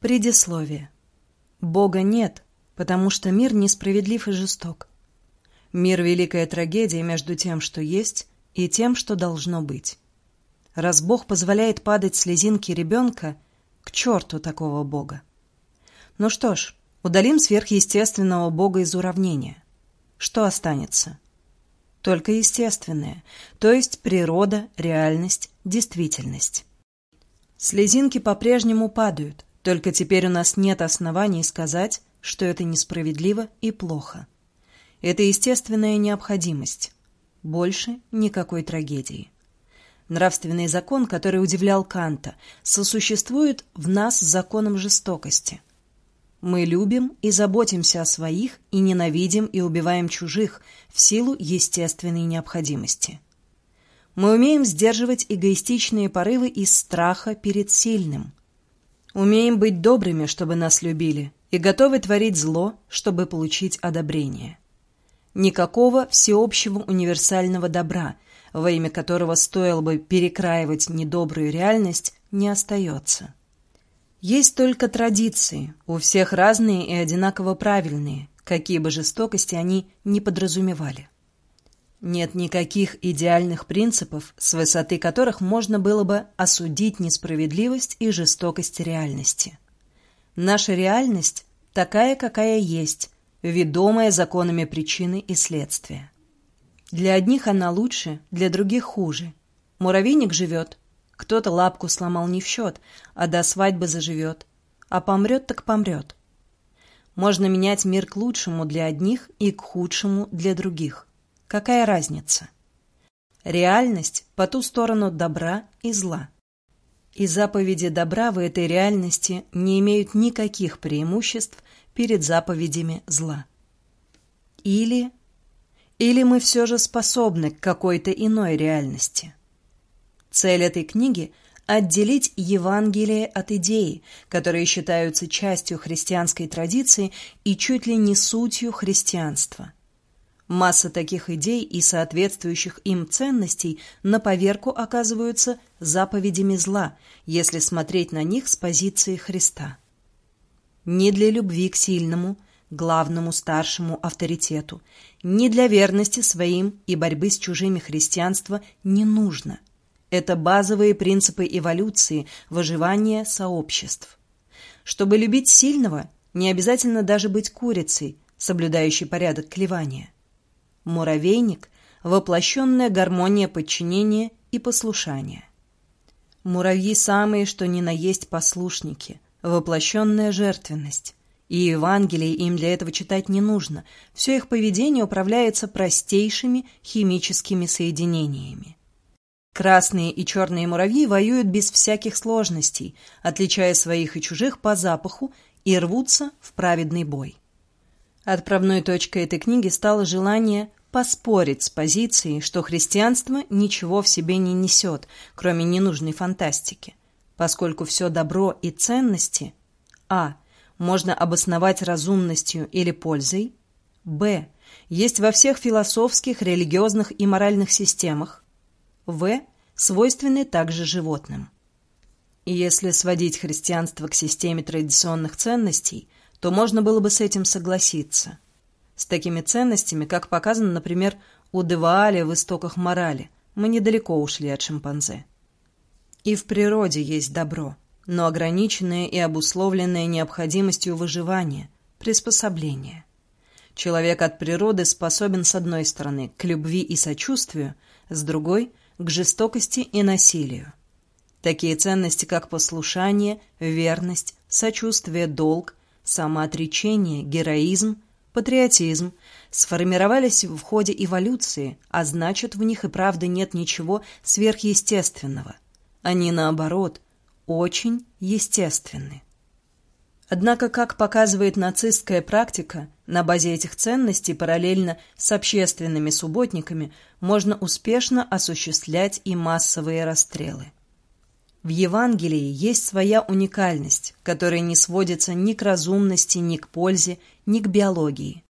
Предисловие. Бога нет, потому что мир несправедлив и жесток. Мир — великая трагедия между тем, что есть, и тем, что должно быть. Раз Бог позволяет падать слезинки ребенка, к черту такого Бога. Ну что ж, удалим сверхъестественного Бога из уравнения. Что останется? Только естественное, то есть природа, реальность, действительность. Слезинки по-прежнему падают, только теперь у нас нет оснований сказать, что это несправедливо и плохо. Это естественная необходимость. Больше никакой трагедии. Нравственный закон, который удивлял Канта, сосуществует в нас с законом жестокости. Мы любим и заботимся о своих и ненавидим и убиваем чужих в силу естественной необходимости. Мы умеем сдерживать эгоистичные порывы из страха перед сильным. Умеем быть добрыми, чтобы нас любили, и готовы творить зло, чтобы получить одобрение. Никакого всеобщего универсального добра, во имя которого стоило бы перекраивать недобрую реальность, не остается. Есть только традиции, у всех разные и одинаково правильные, какие бы жестокости они не подразумевали. Нет никаких идеальных принципов, с высоты которых можно было бы осудить несправедливость и жестокость реальности. Наша реальность такая, какая есть, ведомая законами причины и следствия. Для одних она лучше, для других хуже. Муравейник живет, кто-то лапку сломал не в счет, а до свадьбы заживет, а помрет так помрет. Можно менять мир к лучшему для одних и к худшему для других. Какая разница? Реальность по ту сторону добра и зла. И заповеди добра в этой реальности не имеют никаких преимуществ перед заповедями зла. Или... Или мы все же способны к какой-то иной реальности. Цель этой книги – отделить Евангелие от идеи, которые считаются частью христианской традиции и чуть ли не сутью христианства – Масса таких идей и соответствующих им ценностей на поверку оказываются заповедями зла, если смотреть на них с позиции Христа. Не для любви к сильному, главному старшему авторитету, не для верности своим и борьбы с чужими христианства не нужно. Это базовые принципы эволюции, выживания сообществ. Чтобы любить сильного, не обязательно даже быть курицей, соблюдающей порядок клевания. Муравейник – воплощенная гармония подчинения и послушания. Муравьи самые, что ни на есть послушники, воплощенная жертвенность. И Евангелие им для этого читать не нужно, все их поведение управляется простейшими химическими соединениями. Красные и черные муравьи воюют без всяких сложностей, отличая своих и чужих по запаху и рвутся в праведный бой. Отправной точкой этой книги стало желание поспорить с позицией, что христианство ничего в себе не несет, кроме ненужной фантастики, поскольку все добро и ценности а. можно обосновать разумностью или пользой, б. есть во всех философских, религиозных и моральных системах, в. свойственны также животным. И если сводить христианство к системе традиционных ценностей – то можно было бы с этим согласиться. С такими ценностями, как показано, например, у Девааля в «Истоках морали», мы недалеко ушли от шимпанзе. И в природе есть добро, но ограниченное и обусловленное необходимостью выживания, приспособления. Человек от природы способен, с одной стороны, к любви и сочувствию, с другой – к жестокости и насилию. Такие ценности, как послушание, верность, сочувствие, долг, самоотречение, героизм, патриотизм сформировались в ходе эволюции, а значит, в них и правда нет ничего сверхъестественного. Они, наоборот, очень естественны. Однако, как показывает нацистская практика, на базе этих ценностей параллельно с общественными субботниками можно успешно осуществлять и массовые расстрелы. В Евангелии есть своя уникальность, которая не сводится ни к разумности, ни к пользе, ни к биологии.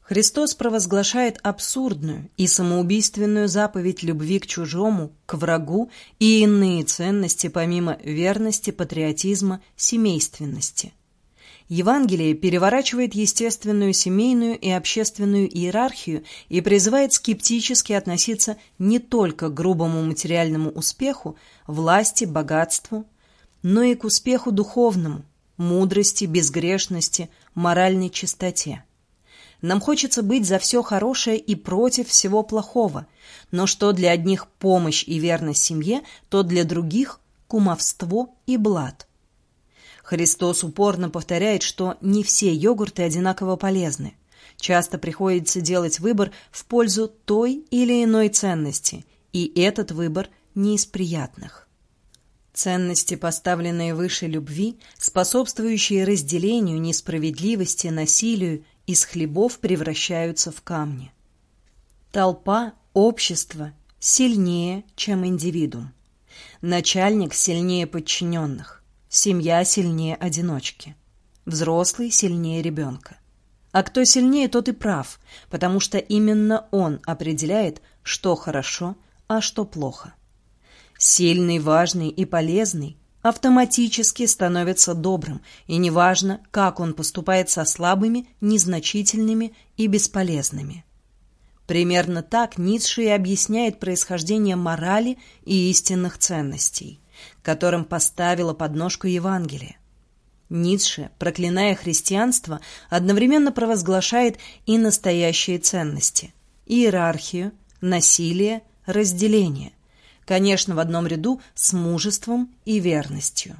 Христос провозглашает абсурдную и самоубийственную заповедь любви к чужому, к врагу и иные ценности помимо верности, патриотизма, семейственности. Евангелие переворачивает естественную семейную и общественную иерархию и призывает скептически относиться не только к грубому материальному успеху, власти, богатству, но и к успеху духовному, мудрости, безгрешности, моральной чистоте. Нам хочется быть за все хорошее и против всего плохого, но что для одних помощь и верность семье, то для других – кумовство и блат. Христос упорно повторяет, что не все йогурты одинаково полезны. Часто приходится делать выбор в пользу той или иной ценности, и этот выбор не из приятных. Ценности, поставленные выше любви, способствующие разделению, несправедливости, насилию, из хлебов превращаются в камни. Толпа, общество сильнее, чем индивидуум. Начальник сильнее подчиненных. Семья сильнее одиночки. Взрослый сильнее ребенка. А кто сильнее, тот и прав, потому что именно он определяет, что хорошо, а что плохо. Сильный, важный и полезный автоматически становится добрым, и неважно, как он поступает со слабыми, незначительными и бесполезными. Примерно так Ницше и объясняет происхождение морали и истинных ценностей, которым поставила подножку Евангелие. Ницше, проклиная христианство, одновременно провозглашает и настоящие ценности – иерархию, насилие, разделение – конечно, в одном ряду с мужеством и верностью.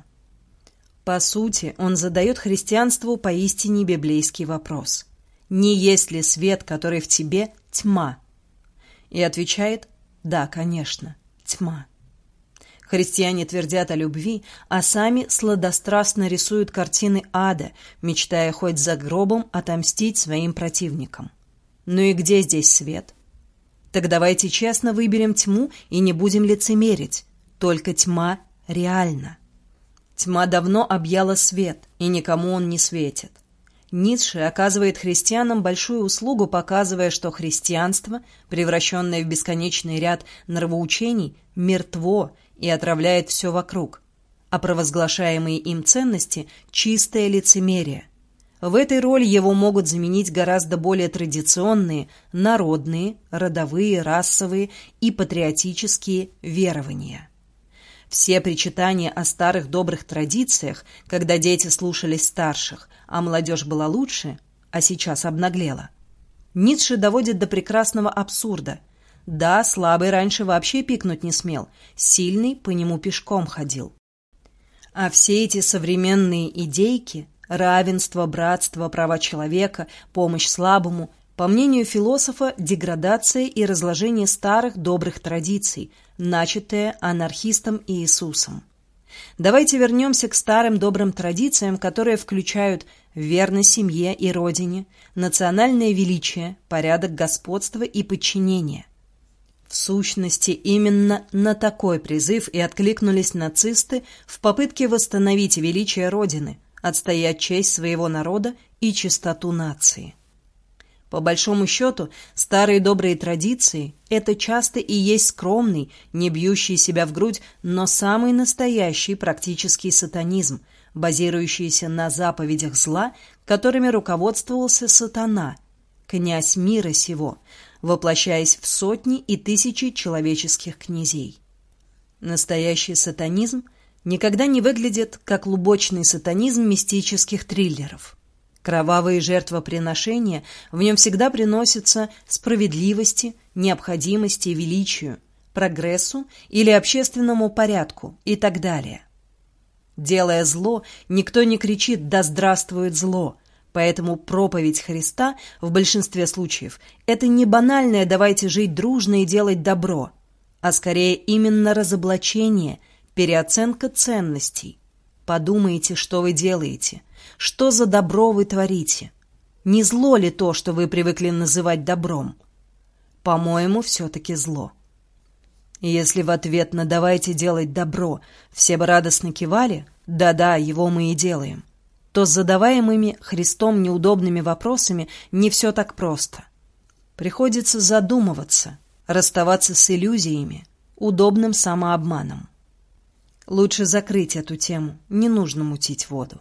По сути, он задает христианству поистине библейский вопрос. «Не есть ли свет, который в тебе, тьма?» И отвечает «Да, конечно, тьма». Христиане твердят о любви, а сами сладострастно рисуют картины ада, мечтая хоть за гробом отомстить своим противникам. Ну и где здесь свет? Так давайте честно выберем тьму и не будем лицемерить. Только тьма реальна. Тьма давно объяла свет, и никому он не светит. Ницше оказывает христианам большую услугу, показывая, что христианство, превращенное в бесконечный ряд нравоучений, мертво и отравляет все вокруг, а провозглашаемые им ценности – чистое лицемерие – в этой роли его могут заменить гораздо более традиционные, народные, родовые, расовые и патриотические верования. Все причитания о старых добрых традициях, когда дети слушались старших, а молодежь была лучше, а сейчас обнаглела. Ницше доводит до прекрасного абсурда. Да, слабый раньше вообще пикнуть не смел, сильный по нему пешком ходил. А все эти современные идейки – Равенство, братство, права человека, помощь слабому – по мнению философа, деградация и разложение старых добрых традиций, начатое анархистом Иисусом. Давайте вернемся к старым добрым традициям, которые включают верность семье и родине, национальное величие, порядок господства и подчинения. В сущности, именно на такой призыв и откликнулись нацисты в попытке восстановить величие Родины, отстоять честь своего народа и чистоту нации. По большому счету, старые добрые традиции – это часто и есть скромный, не бьющий себя в грудь, но самый настоящий практический сатанизм, базирующийся на заповедях зла, которыми руководствовался сатана, князь мира сего, воплощаясь в сотни и тысячи человеческих князей. Настоящий сатанизм никогда не выглядит как лубочный сатанизм мистических триллеров. Кровавые жертвоприношения в нем всегда приносятся справедливости, необходимости, величию, прогрессу или общественному порядку и так далее. Делая зло, никто не кричит «да здравствует зло», Поэтому проповедь Христа в большинстве случаев – это не банальное «давайте жить дружно и делать добро», а скорее именно разоблачение – переоценка ценностей. Подумайте, что вы делаете, что за добро вы творите. Не зло ли то, что вы привыкли называть добром? По-моему, все-таки зло. если в ответ на «давайте делать добро» все бы радостно кивали, да-да, его мы и делаем, то с задаваемыми Христом неудобными вопросами не все так просто. Приходится задумываться, расставаться с иллюзиями, удобным самообманом. Лучше закрыть эту тему, не нужно мутить воду.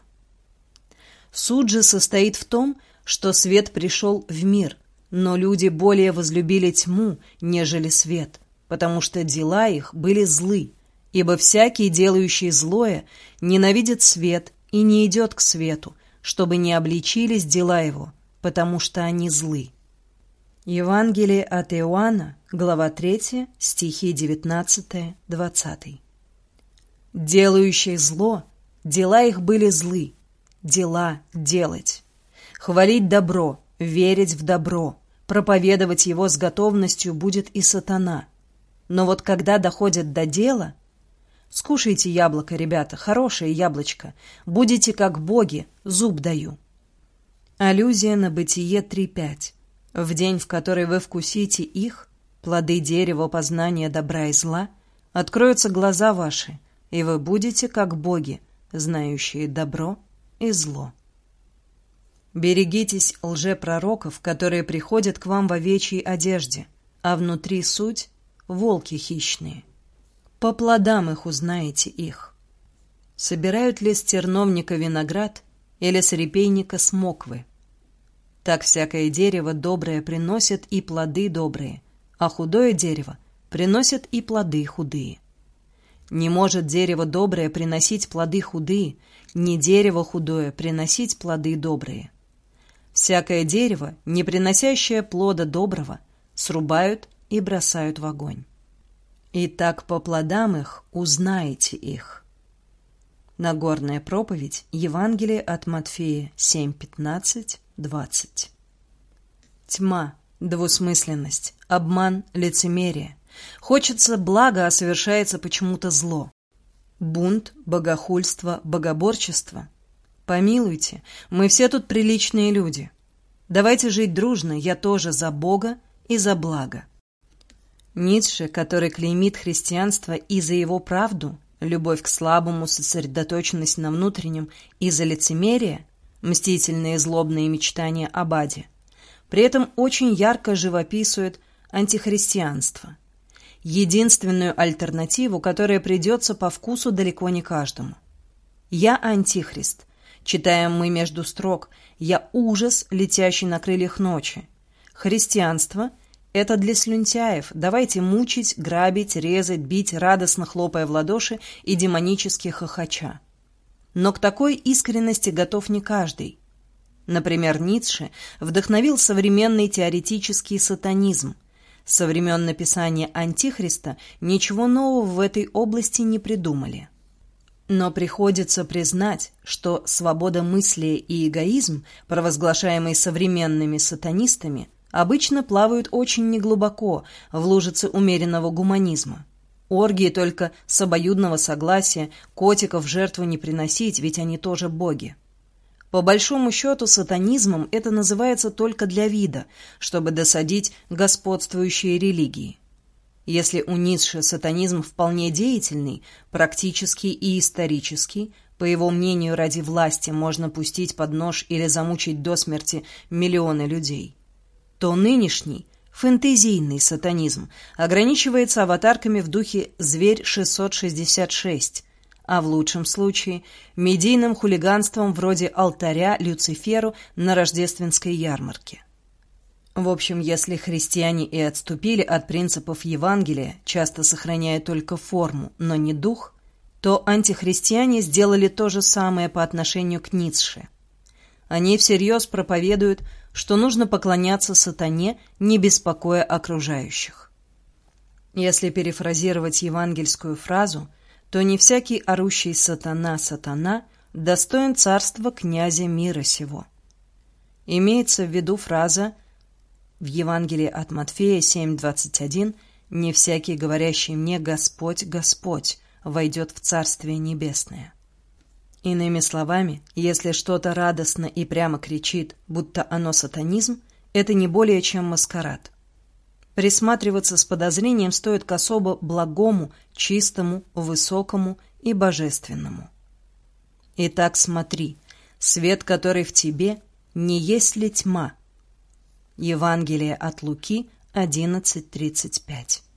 Суд же состоит в том, что свет пришел в мир, но люди более возлюбили тьму, нежели свет, потому что дела их были злы, ибо всякий, делающий злое, ненавидит свет и не идет к свету, чтобы не обличились дела его, потому что они злы. Евангелие от Иоанна, глава 3, стихи 19-20. Делающие зло, дела их были злы, дела делать. Хвалить добро, верить в добро, проповедовать его с готовностью будет и сатана. Но вот когда доходят до дела, скушайте яблоко, ребята, хорошее яблочко, будете как боги, зуб даю. Аллюзия на Бытие 3.5. В день, в который вы вкусите их, плоды дерева познания добра и зла, откроются глаза ваши, и вы будете как боги, знающие добро и зло. Берегитесь лжепророков, которые приходят к вам в овечьей одежде, а внутри суть — волки хищные. По плодам их узнаете их. Собирают ли с терновника виноград или с репейника смоквы? Так всякое дерево доброе приносит и плоды добрые, а худое дерево приносит и плоды худые. Не может дерево доброе приносить плоды худые, не дерево худое приносить плоды добрые. Всякое дерево, не приносящее плода доброго, срубают и бросают в огонь. И так по плодам их узнаете их. Нагорная проповедь, Евангелие от Матфея 7.15 20. Тьма, двусмысленность, обман, лицемерие. Хочется блага, а совершается почему-то зло. Бунт, богохульство, богоборчество. Помилуйте, мы все тут приличные люди. Давайте жить дружно, я тоже за Бога и за благо. Ницше, который клеймит христианство и за его правду, любовь к слабому, сосредоточенность на внутреннем и за лицемерие, мстительные злобные мечтания об аде, при этом очень ярко живописует антихристианство. Единственную альтернативу, которая придется по вкусу далеко не каждому. «Я антихрист», читаем мы между строк «Я ужас, летящий на крыльях ночи». Христианство – это для слюнтяев, давайте мучить, грабить, резать, бить, радостно хлопая в ладоши и демонически хохоча. Но к такой искренности готов не каждый. Например, Ницше вдохновил современный теоретический сатанизм. Со времен написания «Антихриста» ничего нового в этой области не придумали. Но приходится признать, что свобода мысли и эгоизм, провозглашаемые современными сатанистами, обычно плавают очень неглубоко в лужице умеренного гуманизма. Оргии только с обоюдного согласия, котиков жертву не приносить, ведь они тоже боги. По большому счету, сатанизмом это называется только для вида, чтобы досадить господствующей религии. Если у Ницше сатанизм вполне деятельный, практический и исторический, по его мнению, ради власти можно пустить под нож или замучить до смерти миллионы людей, то нынешний Фэнтезийный сатанизм ограничивается аватарками в духе «Зверь-666», а в лучшем случае медийным хулиганством вроде алтаря Люциферу на рождественской ярмарке. В общем, если христиане и отступили от принципов Евангелия, часто сохраняя только форму, но не дух, то антихристиане сделали то же самое по отношению к Ницше. Они всерьез проповедуют что нужно поклоняться сатане, не беспокоя окружающих. Если перефразировать евангельскую фразу, то не всякий орущий сатана сатана достоин царства князя мира сего. Имеется в виду фраза в Евангелии от Матфея 7.21 «Не всякий, говорящий мне «Господь, Господь» войдет в Царствие Небесное». Иными словами, если что-то радостно и прямо кричит, будто оно сатанизм, это не более чем маскарад. Присматриваться с подозрением стоит к особо благому, чистому, высокому и божественному. Итак, смотри, Свет, который в тебе, не есть ли тьма? Евангелие от Луки 11.35